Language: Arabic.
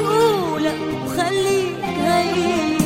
معقولة وخليك هين